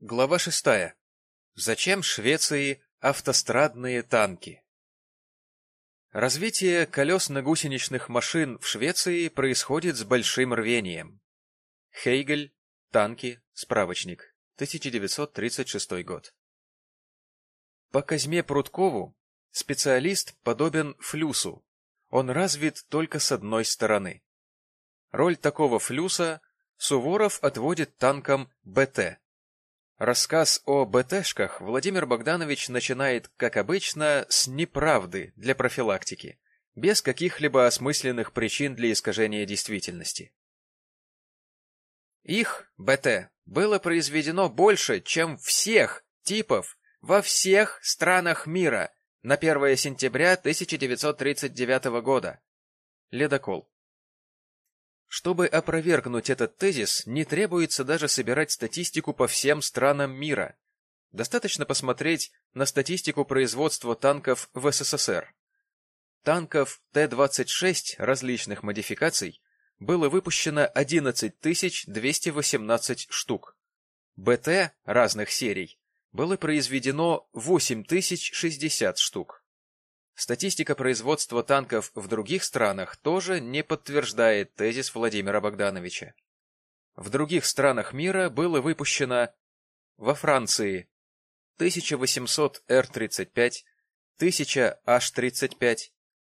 Глава шестая. Зачем Швеции автострадные танки? Развитие колесно-гусеничных машин в Швеции происходит с большим рвением. Хейгель, танки, справочник, 1936 год. По Козьме Прудкову специалист подобен флюсу, он развит только с одной стороны. Роль такого флюса Суворов отводит танкам БТ. Рассказ о БТшках Владимир Богданович начинает, как обычно, с неправды для профилактики, без каких-либо осмысленных причин для искажения действительности. Их, БТ, было произведено больше, чем всех типов во всех странах мира на 1 сентября 1939 года. Ледокол. Чтобы опровергнуть этот тезис, не требуется даже собирать статистику по всем странам мира. Достаточно посмотреть на статистику производства танков в СССР. Танков Т-26 различных модификаций было выпущено 11 218 штук. БТ разных серий было произведено 8060 штук. Статистика производства танков в других странах тоже не подтверждает тезис Владимира Богдановича. В других странах мира было выпущено во Франции 1800 Р-35, 1000 H-35,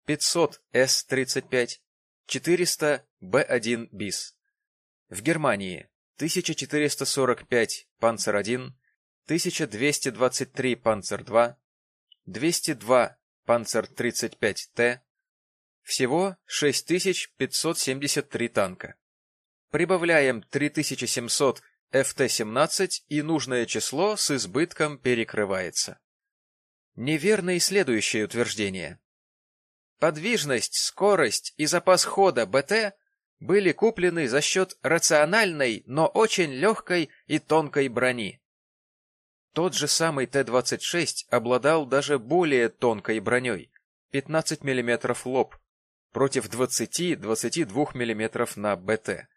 500 С-35, 400 Б-1 БИС. В Германии 1445 Панцер-1, 1223 Панцер-2, 202 Панцер-35Т, всего 6573 танка. Прибавляем 3700 ФТ-17 и нужное число с избытком перекрывается. Неверно и следующее утверждение. Подвижность, скорость и запас хода БТ были куплены за счет рациональной, но очень легкой и тонкой брони. Тот же самый Т-26 обладал даже более тонкой броней — 15 мм лоб, против 20-22 мм на БТ.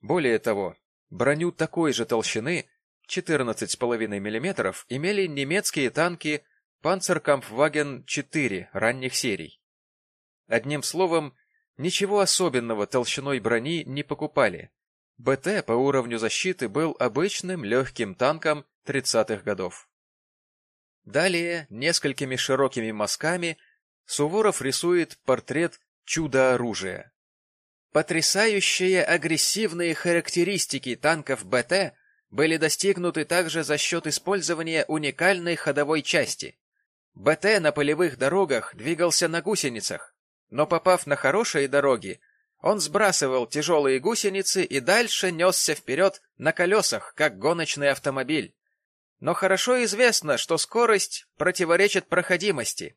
Более того, броню такой же толщины, 14,5 мм, имели немецкие танки Panzerkampfwagen-4 ранних серий. Одним словом, ничего особенного толщиной брони не покупали. БТ по уровню защиты был обычным легким танком 30-х годов. Далее, несколькими широкими мазками, Суворов рисует портрет чудо-оружия. Потрясающие агрессивные характеристики танков БТ были достигнуты также за счет использования уникальной ходовой части. БТ на полевых дорогах двигался на гусеницах, но попав на хорошие дороги, он сбрасывал тяжелые гусеницы и дальше несся вперед на колесах, как гоночный автомобиль. Но хорошо известно, что скорость противоречит проходимости.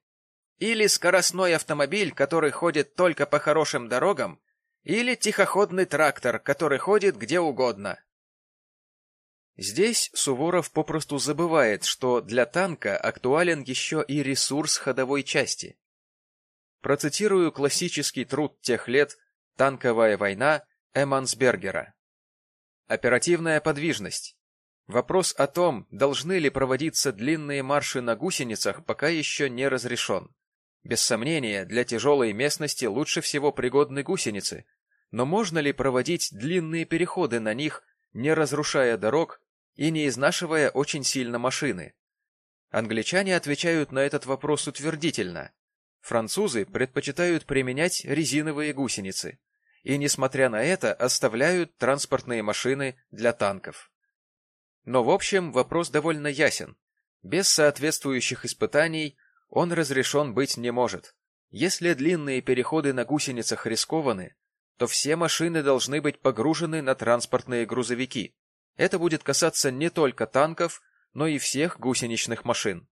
Или скоростной автомобиль, который ходит только по хорошим дорогам, или тихоходный трактор, который ходит где угодно. Здесь Суворов попросту забывает, что для танка актуален еще и ресурс ходовой части. Процитирую классический труд тех лет «Танковая война» Эмансбергера. Оперативная подвижность. Вопрос о том, должны ли проводиться длинные марши на гусеницах, пока еще не разрешен. Без сомнения, для тяжелой местности лучше всего пригодны гусеницы, но можно ли проводить длинные переходы на них, не разрушая дорог и не изнашивая очень сильно машины? Англичане отвечают на этот вопрос утвердительно. Французы предпочитают применять резиновые гусеницы и, несмотря на это, оставляют транспортные машины для танков. Но в общем вопрос довольно ясен. Без соответствующих испытаний он разрешен быть не может. Если длинные переходы на гусеницах рискованы, то все машины должны быть погружены на транспортные грузовики. Это будет касаться не только танков, но и всех гусеничных машин.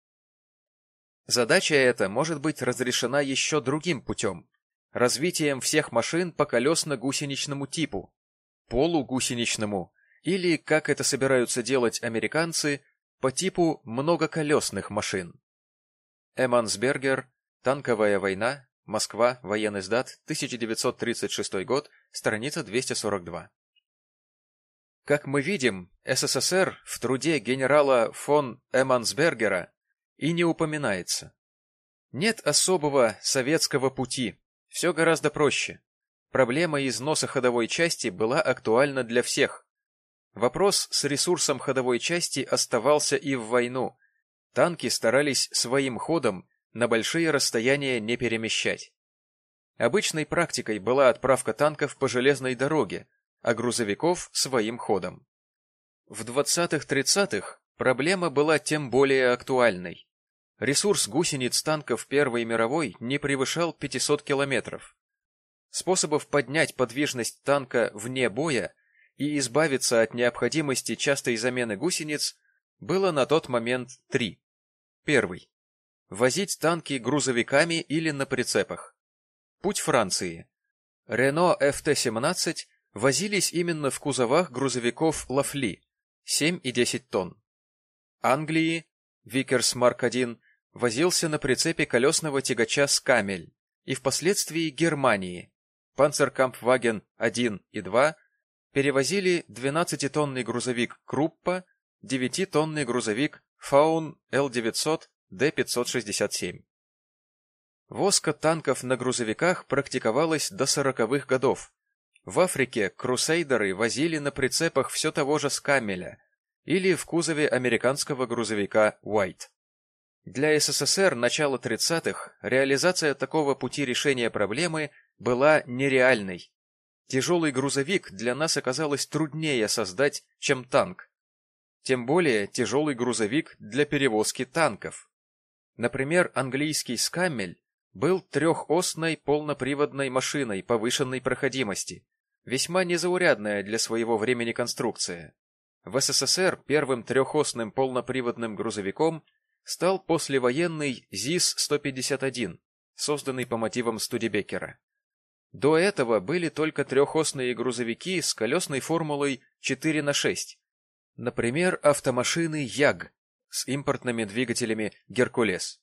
Задача эта может быть разрешена еще другим путем – развитием всех машин по колесно-гусеничному типу, полугусеничному или, как это собираются делать американцы, по типу многоколесных машин. Эмансбергер, Танковая война, Москва, военный сдат, 1936 год, страница 242. Как мы видим, СССР в труде генерала фон Эмансбергера и не упоминается. Нет особого советского пути, все гораздо проще. Проблема износа ходовой части была актуальна для всех. Вопрос с ресурсом ходовой части оставался и в войну. Танки старались своим ходом на большие расстояния не перемещать. Обычной практикой была отправка танков по железной дороге, а грузовиков своим ходом. В 20-30-х проблема была тем более актуальной. Ресурс гусениц танков Первой мировой не превышал 500 километров. Способов поднять подвижность танка вне боя и избавиться от необходимости частой замены гусениц было на тот момент три. Первый. Возить танки грузовиками или на прицепах. Путь Франции. Рено ФТ-17 возились именно в кузовах грузовиков Лафли 7 и 10 тонн. Англии Викерс Марк-1 возился на прицепе колесного тягача Скамель и впоследствии Германии Панцеркампфваген 1 и 2 перевозили 12-тонный грузовик Круппа, 9-тонный грузовик Фаун Л-900 Д-567. Воска танков на грузовиках практиковалась до сороковых годов. В Африке крусейдеры возили на прицепах все того же Скамеля или в кузове американского грузовика Уайт. Для СССР начала 30-х реализация такого пути решения проблемы была нереальной. Тяжелый грузовик для нас оказалось труднее создать, чем танк. Тем более тяжелый грузовик для перевозки танков. Например, английский «Скамель» был трехосной полноприводной машиной повышенной проходимости, весьма незаурядная для своего времени конструкция. В СССР первым трехосным полноприводным грузовиком стал послевоенный ЗИС-151, созданный по мотивам Студебекера. До этого были только трехосные грузовики с колесной формулой 4 на 6, например, автомашины Яг с импортными двигателями «Геркулес».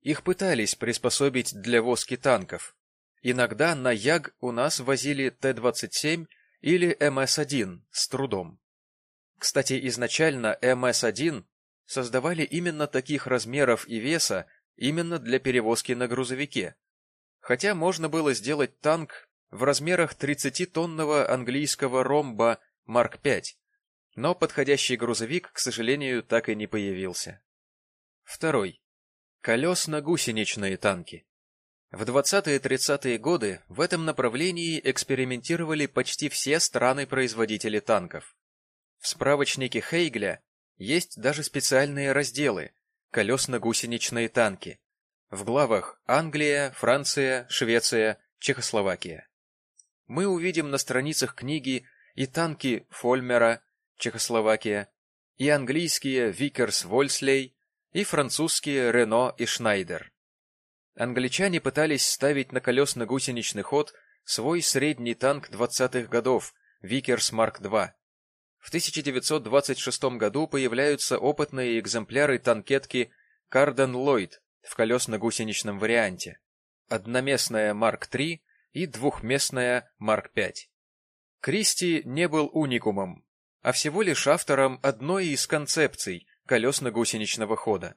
Их пытались приспособить для воски танков. Иногда на Яг у нас возили Т-27 или МС-1 с трудом. Кстати, изначально МС-1 создавали именно таких размеров и веса именно для перевозки на грузовике. Хотя можно было сделать танк в размерах 30-тонного английского ромба Марк-5, но подходящий грузовик, к сожалению, так и не появился. Второй. Колесно-гусеничные танки. В 20-30-е годы в этом направлении экспериментировали почти все страны-производители танков. В справочнике Хейгля есть даже специальные разделы «Колесно-гусеничные танки». В главах Англия, Франция, Швеция, Чехословакия. Мы увидим на страницах книги и танки Фольмера, Чехословакия, и английские Викерс Вольслей, и французские Рено и Шнейдер. Англичане пытались ставить на колесно-гусеничный ход свой средний танк 20-х годов, Викерс Марк-2. В 1926 году появляются опытные экземпляры танкетки Карден Ллойд в колесно-гусеничном варианте, одноместная Марк-3 и двухместная Марк-5. Кристи не был уникумом, а всего лишь автором одной из концепций колесно-гусеничного хода.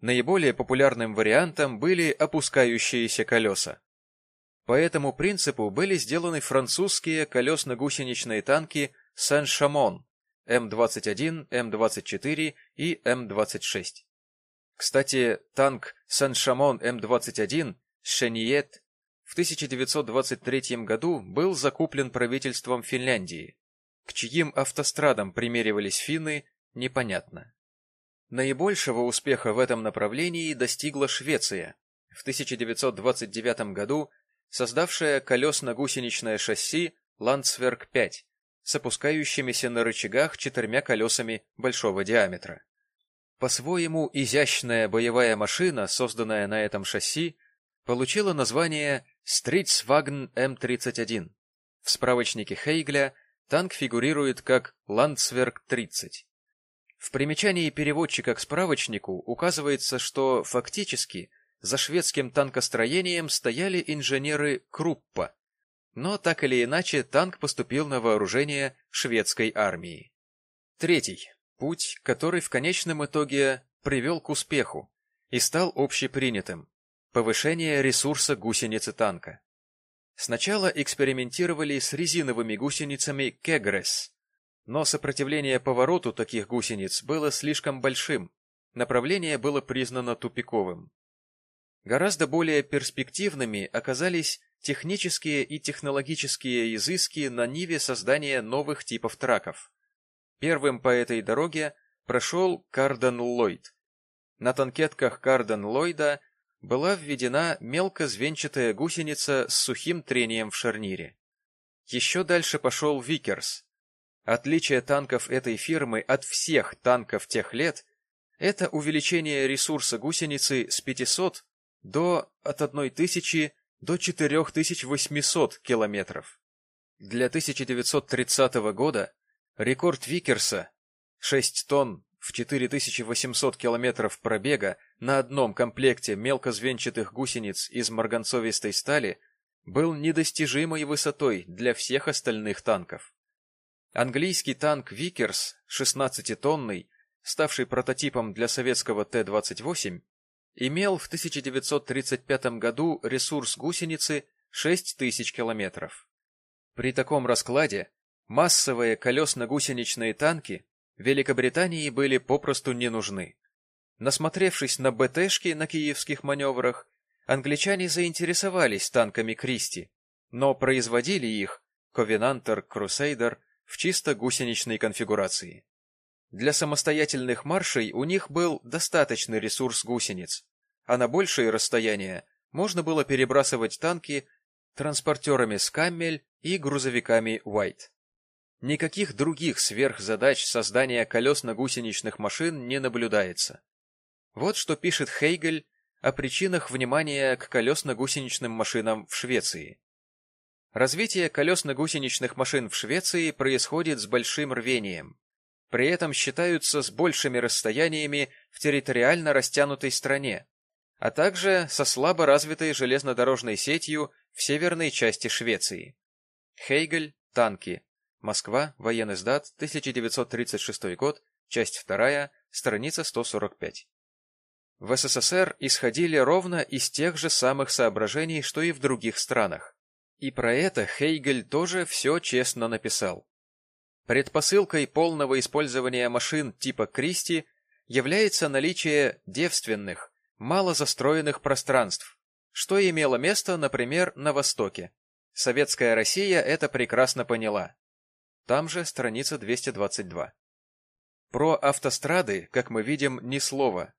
Наиболее популярным вариантом были опускающиеся колеса. По этому принципу были сделаны французские колесно-гусеничные танки Сен-Шамон М-21, М-24 и М-26. Кстати, танк Сен-Шамон М-21 Шениет в 1923 году был закуплен правительством Финляндии. К чьим автострадам примеривались финны, непонятно. Наибольшего успеха в этом направлении достигла Швеция, в 1929 году создавшая колесно-гусеничное шасси Landsverk-5 с опускающимися на рычагах четырьмя колесами большого диаметра. По-своему изящная боевая машина, созданная на этом шасси, получила название Stridsvagn M31. В справочнике Хейгля танк фигурирует как Landsverk-30. В примечании переводчика к справочнику указывается, что фактически за шведским танкостроением стояли инженеры Круппа, но так или иначе танк поступил на вооружение шведской армии. Третий – путь, который в конечном итоге привел к успеху и стал общепринятым – повышение ресурса гусеницы танка. Сначала экспериментировали с резиновыми гусеницами Кегрес, но сопротивление повороту таких гусениц было слишком большим, направление было признано тупиковым. Гораздо более перспективными оказались технические и технологические изыски на ниве создания новых типов траков. Первым по этой дороге прошел Карден Ллойд. На танкетках Карден Ллойда была введена мелкозвенчатая гусеница с сухим трением в шарнире. Еще дальше пошел Викерс. Отличие танков этой фирмы от всех танков тех лет – это увеличение ресурса гусеницы с 500 до от 1000 до 4800 километров. Для 1930 года рекорд Викерса 6 тонн в 4800 километров пробега на одном комплекте мелкозвенчатых гусениц из марганцовистой стали был недостижимой высотой для всех остальных танков. Английский танк Викерс 16-тонный, ставший прототипом для советского Т-28, имел в 1935 году ресурс гусеницы 6000 километров. При таком раскладе массовые колесно-гусеничные танки Великобритании были попросту не нужны. Насмотревшись на БТшки на киевских маневрах, англичане заинтересовались танками Кристи, но производили их Ковенантер Крусейдер в чисто гусеничной конфигурации. Для самостоятельных маршей у них был достаточный ресурс гусениц, а на большие расстояния можно было перебрасывать танки транспортерами Скаммель и грузовиками Уайт. Никаких других сверхзадач создания колесно-гусеничных машин не наблюдается. Вот что пишет Хейгель о причинах внимания к колесно-гусеничным машинам в Швеции. Развитие колесно-гусеничных машин в Швеции происходит с большим рвением. При этом считаются с большими расстояниями в территориально растянутой стране, а также со слабо развитой железнодорожной сетью в северной части Швеции. Хейгель, танки, Москва, военный сдат, 1936 год, часть 2, страница 145. В СССР исходили ровно из тех же самых соображений, что и в других странах. И про это Хейгель тоже все честно написал. Предпосылкой полного использования машин типа Кристи является наличие девственных, мало застроенных пространств, что имело место, например, на Востоке. Советская Россия это прекрасно поняла. Там же страница 222. Про автострады, как мы видим, ни слова.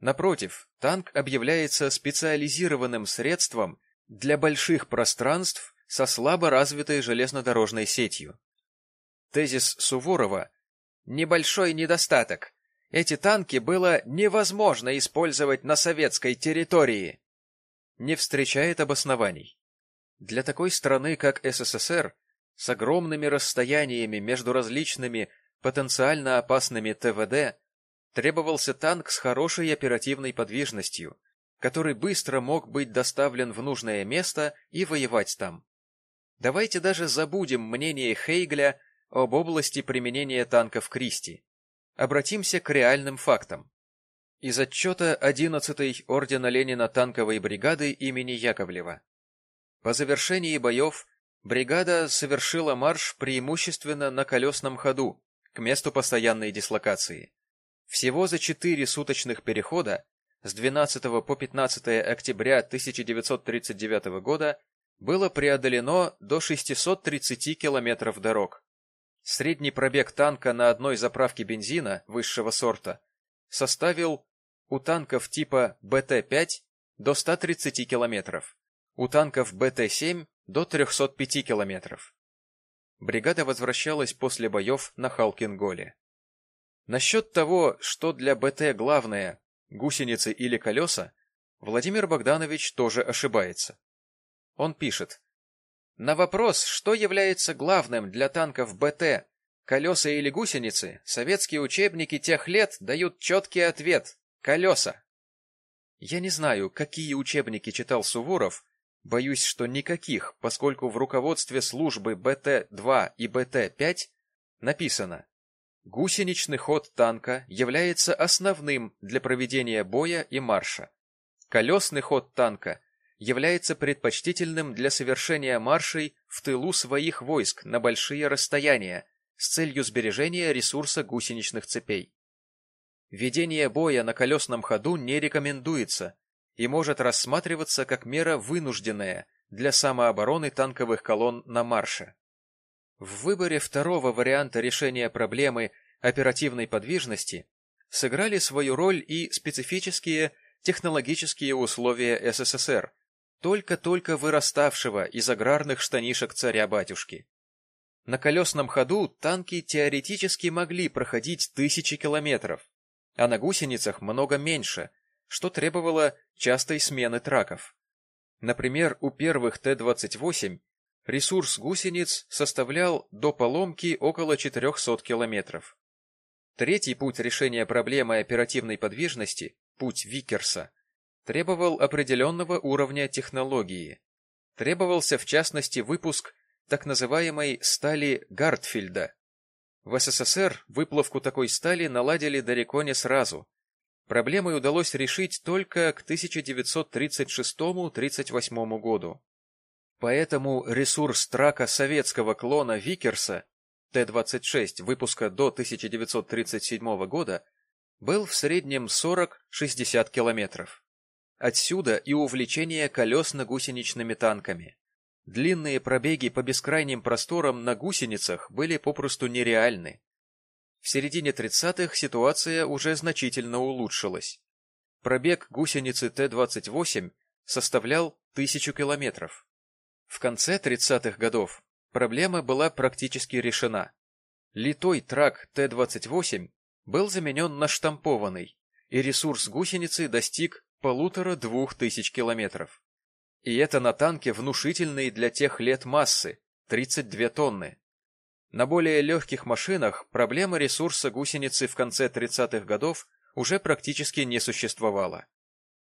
Напротив, танк объявляется специализированным средством для больших пространств со слабо развитой железнодорожной сетью. Тезис Суворова «Небольшой недостаток. Эти танки было невозможно использовать на советской территории» не встречает обоснований. Для такой страны, как СССР, с огромными расстояниями между различными потенциально опасными ТВД, требовался танк с хорошей оперативной подвижностью, который быстро мог быть доставлен в нужное место и воевать там. Давайте даже забудем мнение Хейгля об области применения танков Кристи. Обратимся к реальным фактам. Из отчета 11-й Ордена Ленина танковой бригады имени Яковлева. По завершении боев бригада совершила марш преимущественно на колесном ходу к месту постоянной дислокации. Всего за четыре суточных перехода с 12 по 15 октября 1939 года было преодолено до 630 километров дорог. Средний пробег танка на одной заправке бензина высшего сорта составил у танков типа БТ-5 до 130 километров, у танков БТ-7 до 305 километров. Бригада возвращалась после боев на Халкинголе. Насчет того, что для БТ главное – гусеницы или колеса, Владимир Богданович тоже ошибается. Он пишет, «На вопрос, что является главным для танков БТ, колеса или гусеницы, советские учебники тех лет дают четкий ответ – колеса». Я не знаю, какие учебники читал Суворов, Боюсь, что никаких, поскольку в руководстве службы БТ-2 и БТ-5 написано «Гусеничный ход танка является основным для проведения боя и марша. Колесный ход танка является предпочтительным для совершения маршей в тылу своих войск на большие расстояния с целью сбережения ресурса гусеничных цепей. Ведение боя на колесном ходу не рекомендуется и может рассматриваться как мера вынужденная для самообороны танковых колонн на марше. В выборе второго варианта решения проблемы оперативной подвижности сыграли свою роль и специфические технологические условия СССР, только-только выраставшего из аграрных штанишек царя-батюшки. На колесном ходу танки теоретически могли проходить тысячи километров, а на гусеницах много меньше, что требовало частой смены траков. Например, у первых Т-28 ресурс гусениц составлял до поломки около 400 километров. Третий путь решения проблемы оперативной подвижности, путь Викерса, требовал определенного уровня технологии. Требовался, в частности, выпуск так называемой стали Гадфильда. В СССР выплавку такой стали наладили далеко не сразу. Проблемы удалось решить только к 1936-38 году. Поэтому ресурс трака советского клона Викерса Т-26 выпуска до 1937 года был в среднем 40-60 километров. Отсюда и увлечение колесно-гусеничными танками. Длинные пробеги по бескрайним просторам на гусеницах были попросту нереальны. В середине 30-х ситуация уже значительно улучшилась. Пробег гусеницы Т-28 составлял тысячу километров. В конце 30-х годов проблема была практически решена. Литой трак Т-28 был заменен на штампованный, и ресурс гусеницы достиг полутора-двух тысяч километров. И это на танке внушительной для тех лет массы – 32 тонны. На более легких машинах проблема ресурса гусеницы в конце 30-х годов уже практически не существовала.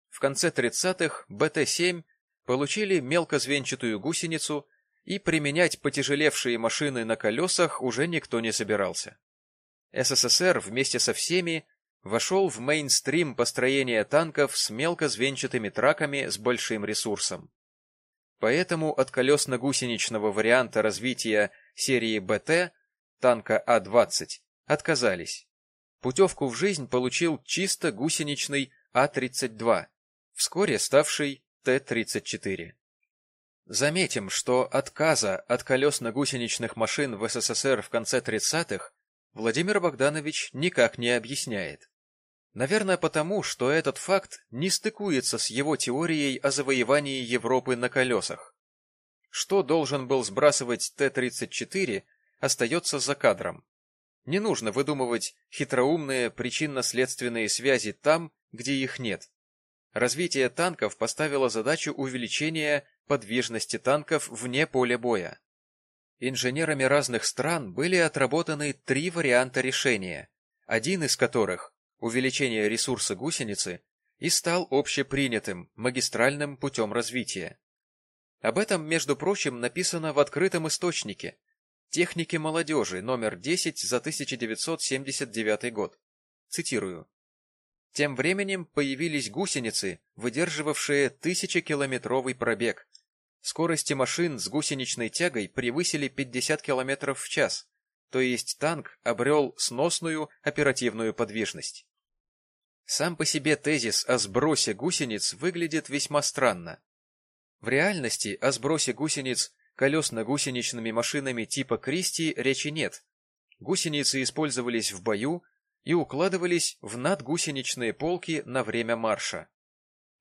В конце 30-х БТ-7 получили мелкозвенчатую гусеницу, и применять потяжелевшие машины на колесах уже никто не собирался. СССР вместе со всеми вошел в мейнстрим построения танков с мелкозвенчатыми траками с большим ресурсом. Поэтому от колесно-гусеничного варианта развития серии БТ, танка А-20, отказались. Путевку в жизнь получил чисто гусеничный А-32, вскоре ставший Т-34. Заметим, что отказа от колесно-гусеничных машин в СССР в конце 30-х Владимир Богданович никак не объясняет. Наверное, потому, что этот факт не стыкуется с его теорией о завоевании Европы на колесах. Что должен был сбрасывать Т-34, остается за кадром. Не нужно выдумывать хитроумные причинно-следственные связи там, где их нет. Развитие танков поставило задачу увеличения подвижности танков вне поля боя. Инженерами разных стран были отработаны три варианта решения, один из которых увеличение ресурса гусеницы и стал общепринятым магистральным путем развития. Об этом, между прочим, написано в открытом источнике «Техники молодежи» номер 10 за 1979 год. Цитирую. Тем временем появились гусеницы, выдерживавшие тысячекилометровый пробег. Скорости машин с гусеничной тягой превысили 50 км в час, то есть танк обрел сносную оперативную подвижность. Сам по себе тезис о сбросе гусениц выглядит весьма странно. В реальности о сбросе гусениц колесно-гусеничными машинами типа Кристи речи нет. Гусеницы использовались в бою и укладывались в надгусеничные полки на время марша.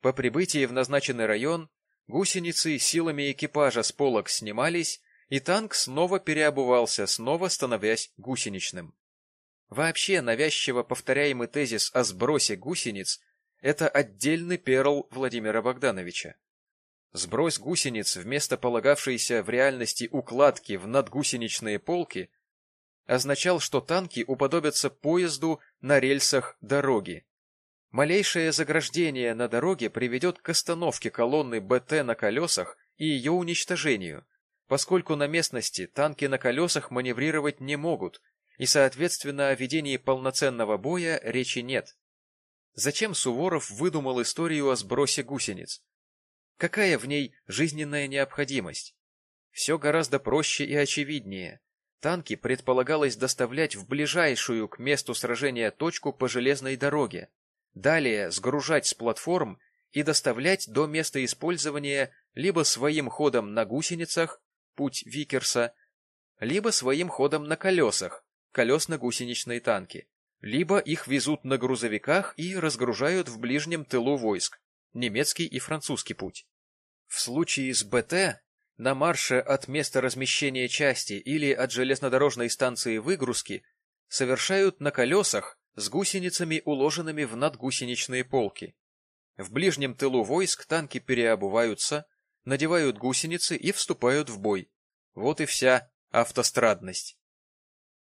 По прибытии в назначенный район гусеницы силами экипажа с полок снимались, и танк снова переобувался, снова становясь гусеничным. Вообще навязчиво повторяемый тезис о сбросе гусениц – это отдельный перл Владимира Богдановича. Сброс гусениц вместо полагавшейся в реальности укладки в надгусеничные полки означал, что танки уподобятся поезду на рельсах дороги. Малейшее заграждение на дороге приведет к остановке колонны БТ на колесах и ее уничтожению, поскольку на местности танки на колесах маневрировать не могут, и, соответственно, о ведении полноценного боя речи нет. Зачем Суворов выдумал историю о сбросе гусениц? Какая в ней жизненная необходимость? Все гораздо проще и очевиднее. Танки предполагалось доставлять в ближайшую к месту сражения точку по железной дороге, далее сгружать с платформ и доставлять до места использования либо своим ходом на гусеницах, путь Викерса, либо своим ходом на колесах, колесно-гусеничные танки, либо их везут на грузовиках и разгружают в ближнем тылу войск, немецкий и французский путь. В случае с БТ на марше от места размещения части или от железнодорожной станции выгрузки совершают на колесах с гусеницами, уложенными в надгусеничные полки. В ближнем тылу войск танки переобуваются, надевают гусеницы и вступают в бой. Вот и вся автострадность.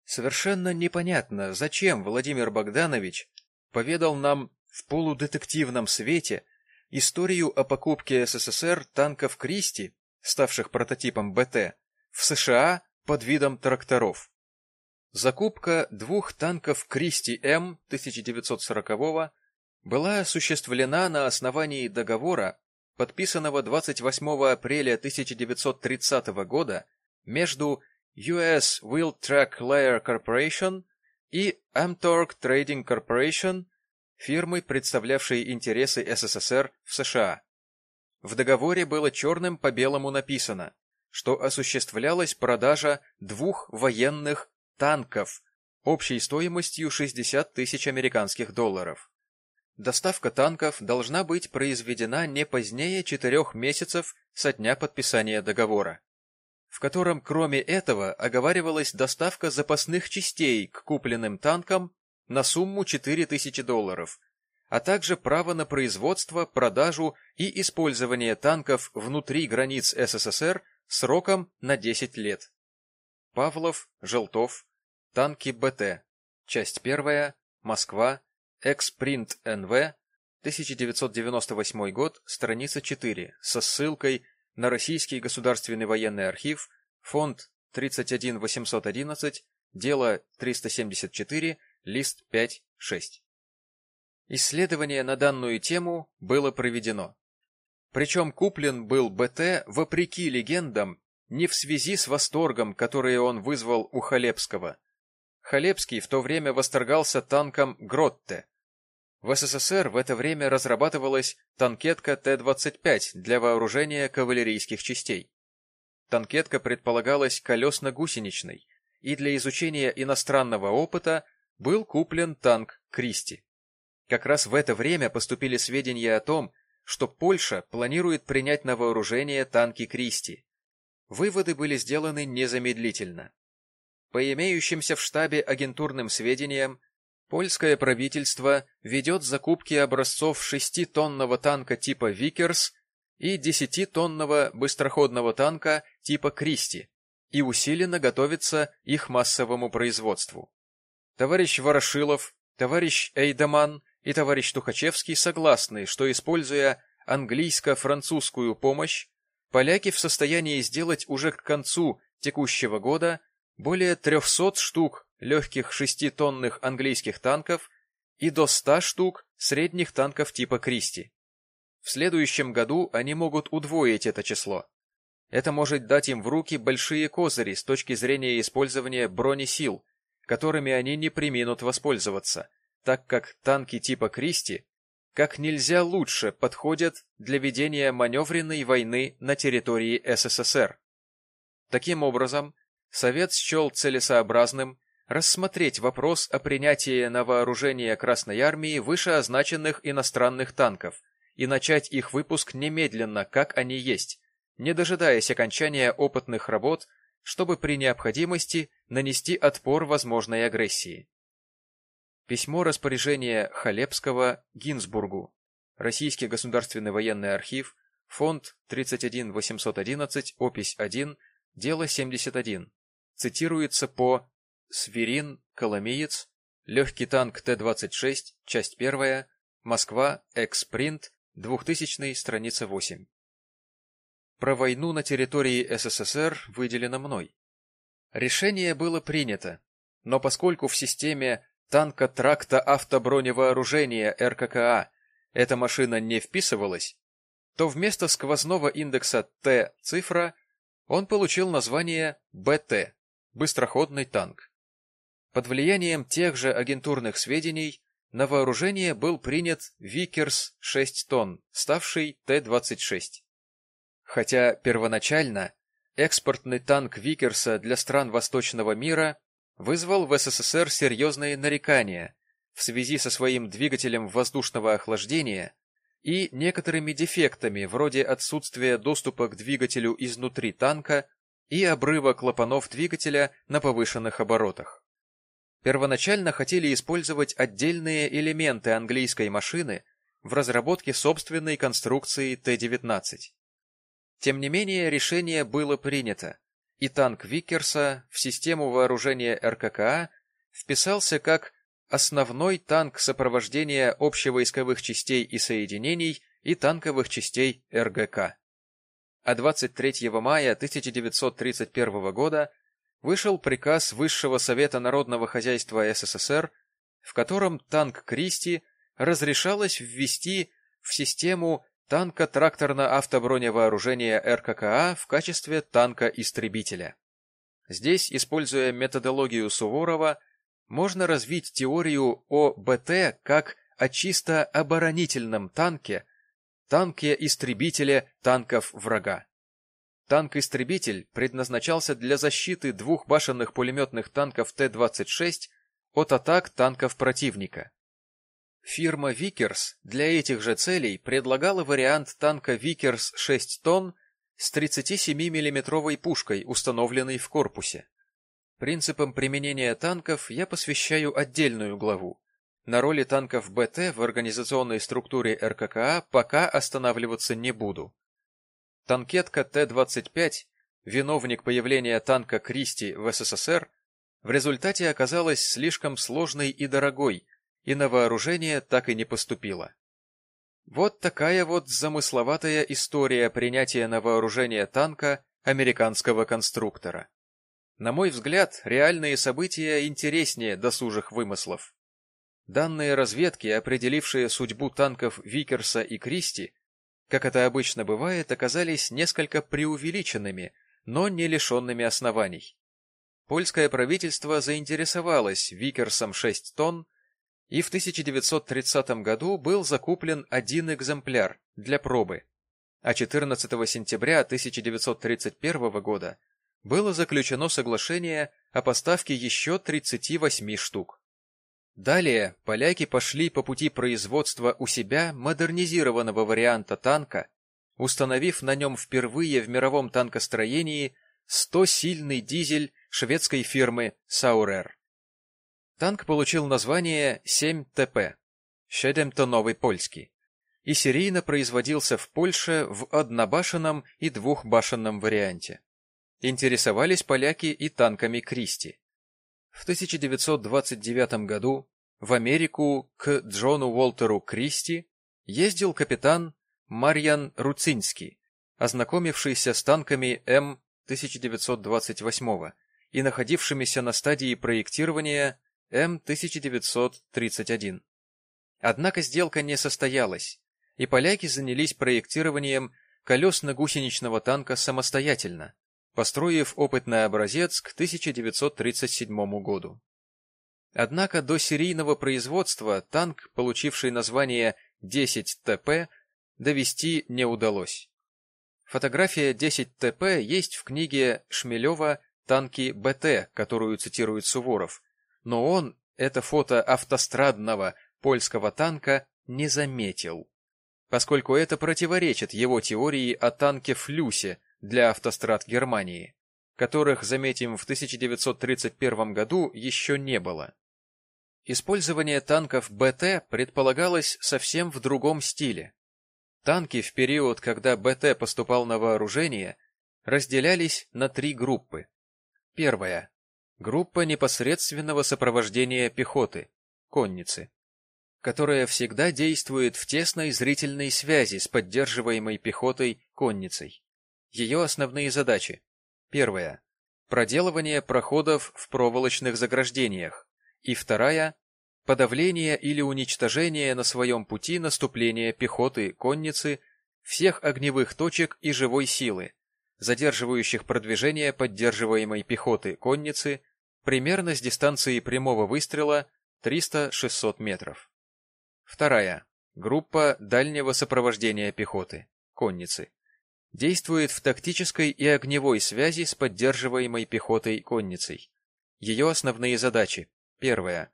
Совершенно непонятно, зачем Владимир Богданович поведал нам в полудетективном свете историю о покупке СССР танков «Кристи», ставших прототипом БТ, в США под видом тракторов. Закупка двух танков «Кристи-М» 1940 была осуществлена на основании договора, подписанного 28 апреля 1930 года между US Wheel Track Layer Corporation и Amtorg Trading Corporation, фирмой, представлявшей интересы СССР в США. В договоре было черным по белому написано, что осуществлялась продажа двух военных танков общей стоимостью 60 тысяч американских долларов. Доставка танков должна быть произведена не позднее четырех месяцев со дня подписания договора в котором кроме этого оговаривалась доставка запасных частей к купленным танкам на сумму 4000 долларов, а также право на производство, продажу и использование танков внутри границ СССР сроком на 10 лет. Павлов, Желтов, танки БТ, часть 1, Москва, Экспринт НВ, 1998 год, страница 4, со ссылкой на Российский государственный военный архив, фонд 31811, дело 374, лист 5-6. Исследование на данную тему было проведено. Причем куплен был БТ, вопреки легендам, не в связи с восторгом, который он вызвал у Халепского. Халепский в то время восторгался танком Гротте, в СССР в это время разрабатывалась танкетка Т-25 для вооружения кавалерийских частей. Танкетка предполагалась колесно-гусеничной, и для изучения иностранного опыта был куплен танк Кристи. Как раз в это время поступили сведения о том, что Польша планирует принять на вооружение танки Кристи. Выводы были сделаны незамедлительно. По имеющимся в штабе агентурным сведениям, Польское правительство ведет закупки образцов 6-тонного танка типа «Викерс» и 10-тонного быстроходного танка типа «Кристи» и усиленно готовится их массовому производству. Товарищ Ворошилов, товарищ Эйдеман и товарищ Тухачевский согласны, что, используя английско-французскую помощь, поляки в состоянии сделать уже к концу текущего года более 300 штук легких шеститонных английских танков и до 100 штук средних танков типа Кристи. В следующем году они могут удвоить это число. Это может дать им в руки большие козыри с точки зрения использования бронесил, которыми они не приминут воспользоваться, так как танки типа Кристи как нельзя лучше подходят для ведения маневренной войны на территории СССР. Таким образом, Совет счел целесообразным рассмотреть вопрос о принятии на вооружение Красной Армии вышеозначенных иностранных танков и начать их выпуск немедленно, как они есть, не дожидаясь окончания опытных работ, чтобы при необходимости нанести отпор возможной агрессии. Письмо распоряжения Халепского Гинзбургу. Российский государственный военный архив, фонд 31811, опись 1, дело 71. Цитируется по Сверин, Коломеец, легкий танк Т-26, часть первая, Москва, Экспринт, 2000 страница 8. про войну на территории СССР выделено мной. Решение было принято, но поскольку в системе танко-тракто-автоброневооружения РККА эта машина не вписывалась, то вместо сквозного индекса Т-цифра он получил название БТ – быстроходный танк. Под влиянием тех же агентурных сведений на вооружение был принят Викерс 6 тонн, ставший Т-26. Хотя первоначально экспортный танк Викерса для стран Восточного мира вызвал в СССР серьезные нарекания в связи со своим двигателем воздушного охлаждения и некоторыми дефектами вроде отсутствия доступа к двигателю изнутри танка и обрыва клапанов двигателя на повышенных оборотах. Первоначально хотели использовать отдельные элементы английской машины в разработке собственной конструкции Т-19. Тем не менее, решение было принято, и танк Виккерса в систему вооружения РККА вписался как основной танк сопровождения общевойсковых частей и соединений и танковых частей РГК. А 23 мая 1931 года вышел приказ Высшего Совета Народного Хозяйства СССР, в котором танк Кристи разрешалось ввести в систему танка-тракторно-автоброневооружения РККА в качестве танка-истребителя. Здесь, используя методологию Суворова, можно развить теорию о БТ как о чисто оборонительном танке, танке-истребителе танков врага. Танк-истребитель предназначался для защиты двух башенных пулеметных танков Т-26 от атак танков противника. Фирма Викерс для этих же целей предлагала вариант танка Викерс 6 тонн с 37 миллиметровой пушкой, установленной в корпусе. Принципам применения танков я посвящаю отдельную главу. На роли танков БТ в организационной структуре РККА пока останавливаться не буду. Танкетка Т-25, виновник появления танка Кристи в СССР, в результате оказалась слишком сложной и дорогой, и на вооружение так и не поступила. Вот такая вот замысловатая история принятия на вооружение танка американского конструктора. На мой взгляд, реальные события интереснее досужих вымыслов. Данные разведки, определившие судьбу танков Викерса и Кристи, как это обычно бывает, оказались несколько преувеличенными, но не лишенными оснований. Польское правительство заинтересовалось Викерсом 6 тонн, и в 1930 году был закуплен один экземпляр для пробы, а 14 сентября 1931 года было заключено соглашение о поставке еще 38 штук. Далее поляки пошли по пути производства у себя модернизированного варианта танка, установив на нем впервые в мировом танкостроении 100-сильный дизель шведской фирмы Саурер. Танк получил название 7ТП, 7-тоновый польский, и серийно производился в Польше в однобашенном и двухбашенном варианте интересовались поляки и танками Кристи. В 1929 году в Америку к Джону Уолтеру Кристи ездил капитан Марьян Руцинский, ознакомившийся с танками М 1928 и находившимися на стадии проектирования М 1931. Однако сделка не состоялась, и поляки занялись проектированием колесно-гусеничного танка самостоятельно, построив опытный образец к 1937 году. Однако до серийного производства танк, получивший название 10ТП, довести не удалось. Фотография 10ТП есть в книге Шмелева «Танки БТ», которую цитирует Суворов, но он это фото автострадного польского танка не заметил, поскольку это противоречит его теории о танке «Флюсе», для автострад Германии, которых, заметим, в 1931 году еще не было. Использование танков БТ предполагалось совсем в другом стиле. Танки в период, когда БТ поступал на вооружение, разделялись на три группы. Первая. Группа непосредственного сопровождения пехоты, конницы, которая всегда действует в тесной зрительной связи с поддерживаемой пехотой конницей. Ее основные задачи. Первая. Проделывание проходов в проволочных заграждениях. И вторая. Подавление или уничтожение на своем пути наступления пехоты, конницы, всех огневых точек и живой силы, задерживающих продвижение поддерживаемой пехоты, конницы, примерно с дистанции прямого выстрела 300-600 метров. Вторая. Группа дальнего сопровождения пехоты, конницы. Действует в тактической и огневой связи с поддерживаемой пехотой конницей. Ее основные задачи. Первая.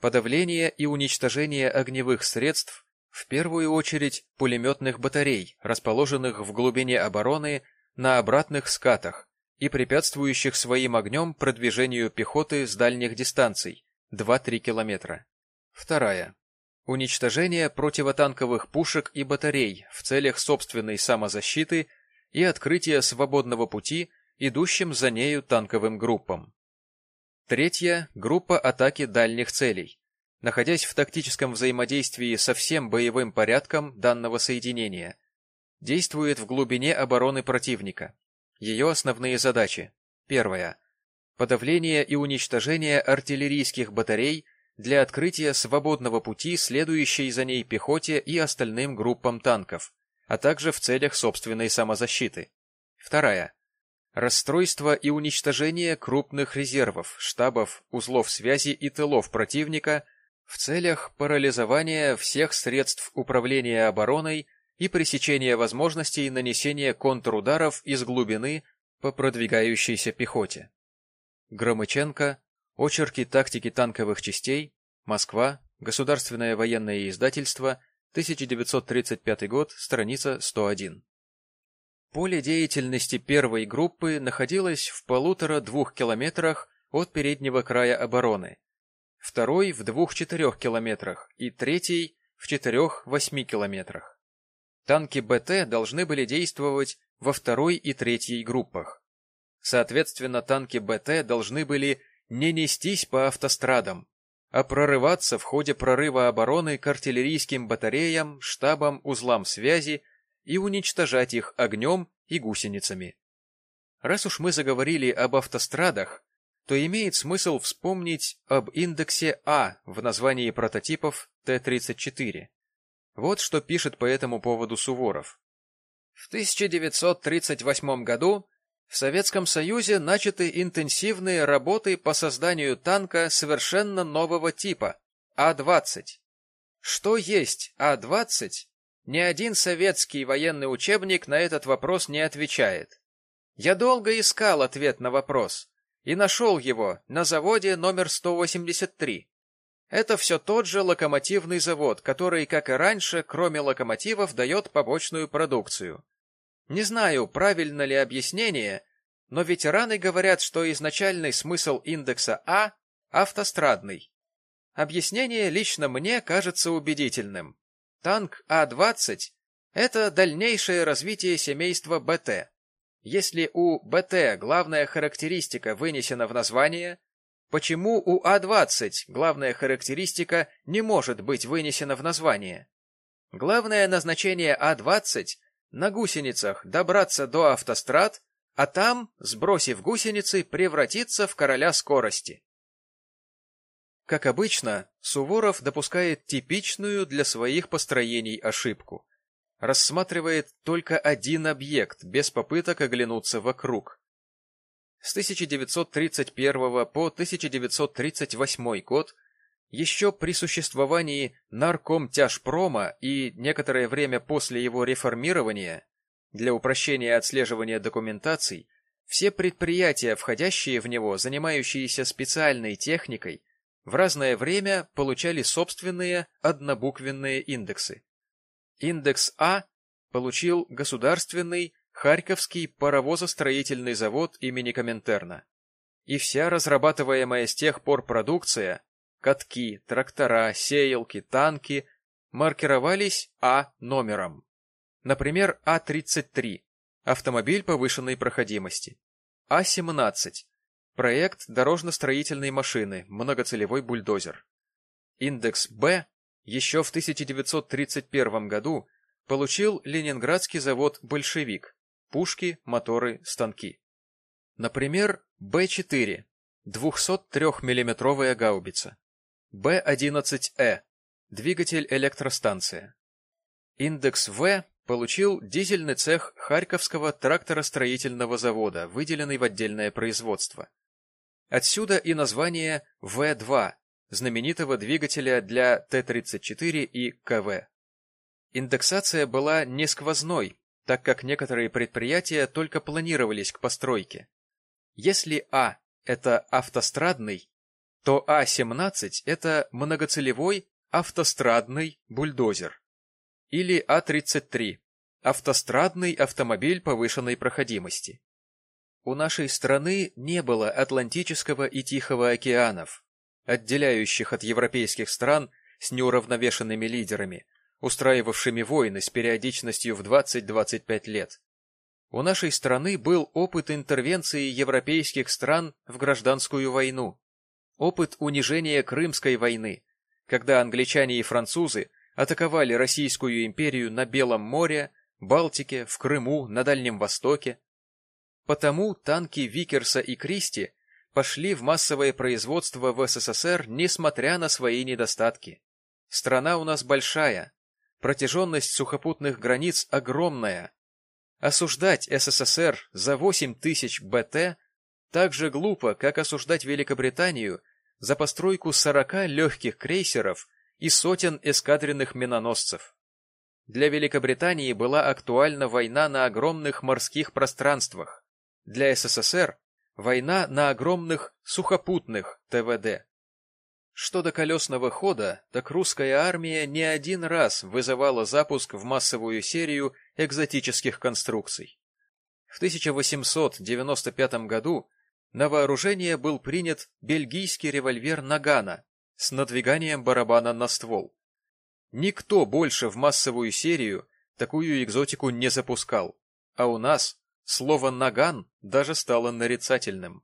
Подавление и уничтожение огневых средств, в первую очередь пулеметных батарей, расположенных в глубине обороны на обратных скатах и препятствующих своим огнем продвижению пехоты с дальних дистанций 2-3 километра. Вторая. Уничтожение противотанковых пушек и батарей в целях собственной самозащиты и открытия свободного пути идущим за нею танковым группам. Третья – группа атаки дальних целей, находясь в тактическом взаимодействии со всем боевым порядком данного соединения, действует в глубине обороны противника. Ее основные задачи. Первая. Подавление и уничтожение артиллерийских батарей для открытия свободного пути следующей за ней пехоте и остальным группам танков, а также в целях собственной самозащиты. Вторая. Расстройство и уничтожение крупных резервов, штабов, узлов связи и тылов противника в целях парализования всех средств управления обороной и пресечения возможностей нанесения контрударов из глубины по продвигающейся пехоте. Громыченко, Очерки тактики танковых частей, Москва, Государственное военное издательство, 1935 год, страница 101. Поле деятельности первой группы находилось в полутора-двух километрах от переднего края обороны, второй в двух-четырех километрах и третий в четырех-восьми километрах. Танки БТ должны были действовать во второй и третьей группах. Соответственно, танки БТ должны были не нестись по автострадам, а прорываться в ходе прорыва обороны к артиллерийским батареям, штабам, узлам связи и уничтожать их огнем и гусеницами. Раз уж мы заговорили об автострадах, то имеет смысл вспомнить об индексе А в названии прототипов Т-34. Вот что пишет по этому поводу Суворов. В 1938 году в Советском Союзе начаты интенсивные работы по созданию танка совершенно нового типа А-20. Что есть А-20? Ни один советский военный учебник на этот вопрос не отвечает. Я долго искал ответ на вопрос и нашел его на заводе номер 183. Это все тот же локомотивный завод, который, как и раньше, кроме локомотивов, дает побочную продукцию. Не знаю, правильно ли объяснение, но ветераны говорят, что изначальный смысл индекса А – автострадный. Объяснение лично мне кажется убедительным. Танк А-20 – это дальнейшее развитие семейства БТ. Если у БТ главная характеристика вынесена в название, Почему у А-20 главная характеристика не может быть вынесена в название? Главное назначение А-20 – на гусеницах добраться до автострад, а там, сбросив гусеницы, превратиться в короля скорости. Как обычно, Суворов допускает типичную для своих построений ошибку. Рассматривает только один объект, без попыток оглянуться вокруг. С 1931 по 1938 год еще при существовании наркомтяжпрома и некоторое время после его реформирования для упрощения отслеживания документаций все предприятия, входящие в него, занимающиеся специальной техникой, в разное время получали собственные однобуквенные индексы. Индекс А получил государственный Харьковский паровозостроительный завод имени Коминтерна. И вся разрабатываемая с тех пор продукция – катки, трактора, сеялки, танки – маркировались А номером. Например, А-33 – автомобиль повышенной проходимости. А-17 – проект дорожно-строительной машины, многоцелевой бульдозер. Индекс Б еще в 1931 году получил ленинградский завод «Большевик», пушки, моторы, станки. Например, Б-4 – 203 миллиметровая гаубица, Б-11Э – двигатель электростанция. Индекс В получил дизельный цех Харьковского тракторостроительного завода, выделенный в отдельное производство. Отсюда и название В-2, знаменитого двигателя для Т-34 и КВ. Индексация была не сквозной, так как некоторые предприятия только планировались к постройке. Если А – это автострадный, то А-17 – это многоцелевой автострадный бульдозер. Или А-33 – автострадный автомобиль повышенной проходимости. У нашей страны не было Атлантического и Тихого океанов, отделяющих от европейских стран с неуравновешенными лидерами, устраивавшими войны с периодичностью в 20-25 лет. У нашей страны был опыт интервенции европейских стран в гражданскую войну, опыт унижения Крымской войны, когда англичане и французы атаковали Российскую империю на Белом море, Балтике, в Крыму, на Дальнем Востоке. Потому танки Викерса и Кристи пошли в массовое производство в СССР, несмотря на свои недостатки. Страна у нас большая, протяженность сухопутных границ огромная. Осуждать СССР за 8 тысяч БТ так же глупо, как осуждать Великобританию за постройку 40 легких крейсеров и сотен эскадренных миноносцев. Для Великобритании была актуальна война на огромных морских пространствах, для СССР – война на огромных сухопутных ТВД. Что до колесного хода, так русская армия не один раз вызывала запуск в массовую серию экзотических конструкций. В 1895 году на вооружение был принят бельгийский револьвер Нагана с надвиганием барабана на ствол. Никто больше в массовую серию такую экзотику не запускал, а у нас слово «наган» даже стало нарицательным.